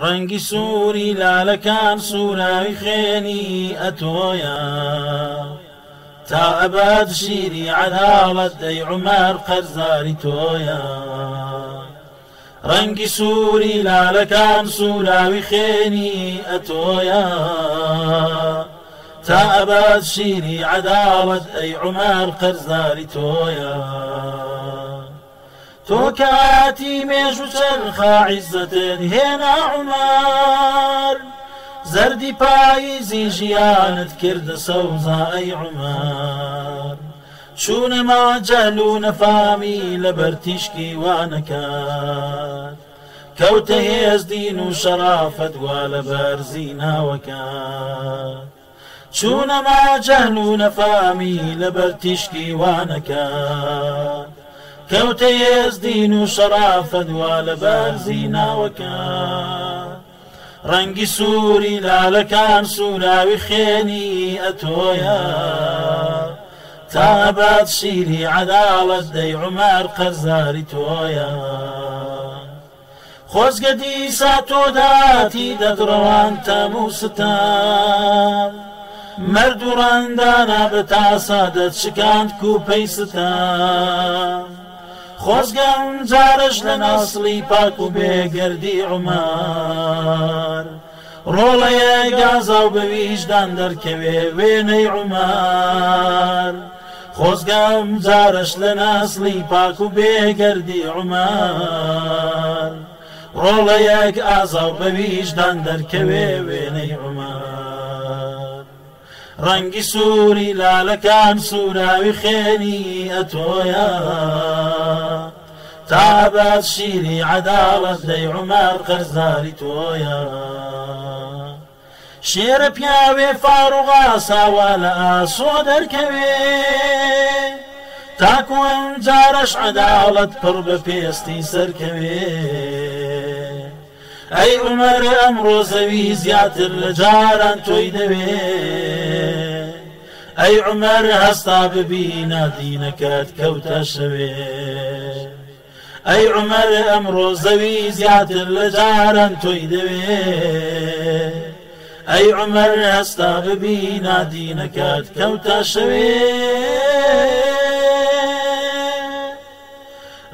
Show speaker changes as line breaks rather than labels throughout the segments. ڕەنگی سووری لالەکان سوراوی خینی اتویا تا عباد شیری عەداڵەت دەی عمار قەرزاری تۆیە ڕەنگی سووری لالەکان سوراوی خینی اتویا تا عباد شیری عدالت دی عمر قرزاری تویا تۆکەهاتی مێژ و چەرخعیزەتت هێنا عمار زەردی پاییزی ژیانت کردە سەوزای عمار چوونەما جەل و نەفامی لە بەرتیشکی وانەکات کەوتە هێز دین و شەرافەت وا لە بەرزی ناوەکات
چوونەما
جەل و نەفامی لە بەرتیشکی وانەکات کەوتە یێزدین و شەرافە دوا لە بەرزی ناوەکە ڕەنگی سووری لالەکان سوراوی خێنی ئەتۆیە تابات شیری عداڵت دەی عمار قەرزاری تۆیە خۆزگەدی سا تۆداتی دەدڕەوان تەمووسستان مرد و ڕەندانە بە تاسا دەچکاند کوپەیستان خۆزگەم جارش لە ناسڵی پاک و بێگردی عمار ڕۆڵەیە گازا و بەویشدان دەرکەوێ وێنەی عمار خۆزگەم جارش لە ناسڵی پاک و بێگردی عمار ڕۆڵەیەک ئازا و بەویشدان دەرکەوێ وێنەی عمار ڕەنگی سووری لالەکان سوراوی خێنی ئەتۆیە تابات شیری عداڵت دەی عمار قەرزاری تۆیە شێرە پیاوێ فاڕوغا ساوا لە ئاسۆ دەرکەوێ تاکوم جارەش عداڵت پڕ بە پێستی سەرکەوێ ئەی عمەر ئەم ڕۆزەوی زیاتر لە جاران تۆی دەوێ ئەی عمەر هەستا ببینە دینەکەت کەوتە شوێ ئەی عمەر ئەمڕۆ زەوی زیاتر لە جاران تۆی دەوێ ئەی عمەر هەستا ببینە دینەکەت کەوتە شوێ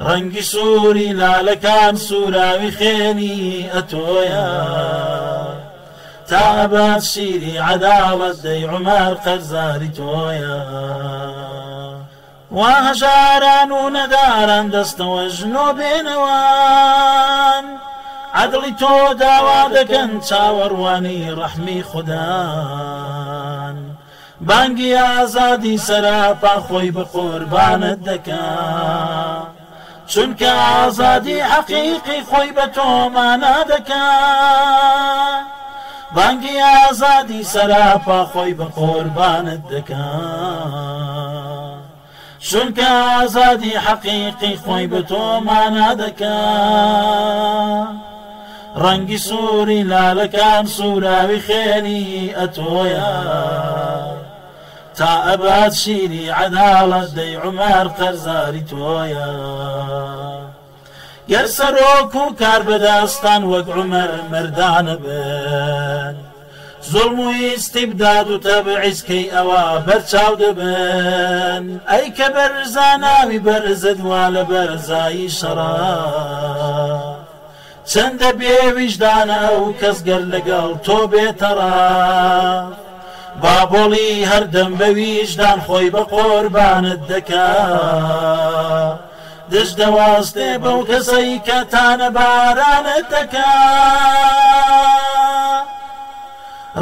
ڕەنگی سووری لالەکان سوراوی خێنی ئەتۆیە تابات شیری عداوت دەی عمار قەرزاری تۆیە واهژاران و نەداران دەستەوە ژنۆ بێنەوان عدڵی تۆ داوا دەکەن چاوەڕوانی ڕەحمی خوددان بانگی ئازادی سەراپا خۆی بە قۆربانت دەکات
چونکە ئازادی حەقیقی
خۆی بە تۆمانە دەکات بانگی ئازادی سەراپا خۆی بە قۆربانت دەکەن چونکە ئازادی حەقیقی خۆی بە تۆمانە دەکەن ڕەنگی سووری لالەکان سوراوی خێنی ئەتۆیە تا ئەبات شیری عەداڵەت دەی عمار قەرزاری تۆیە گەر سەرۆک و کار بەداستان وەک عمەر مردانە بن زڵم و ئیسیبداد و تەبعیسکەی ئەوە بەرچاو دەبن ئەی کە بەرزاناوی بەرزت وا لە بەرزایی شەڕە چەندە بێویژدانە و کەسگەر لەگەڵ تۆ بێتەڕا بابۆڵی هەردەم بەویژدان خۆی بە قۆربانت دەکات دش دەواستێ بەو کەسەی کە باران تکا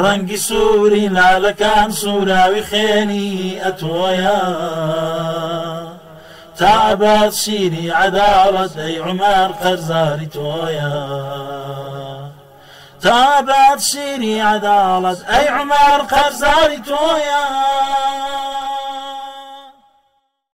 رنگی سوری لالکان لالەکان سوراوی خێنی اتویا تابات سیری عدالت ای عمر قرزاری تویا تابات سیری عدالت ای عمر قرزاری تویا